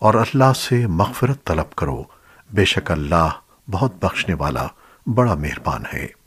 اور اللہ سے مغفرت طلب کرو۔ بے شک اللہ بہت بخشنے والا، بڑا مہربان ہے۔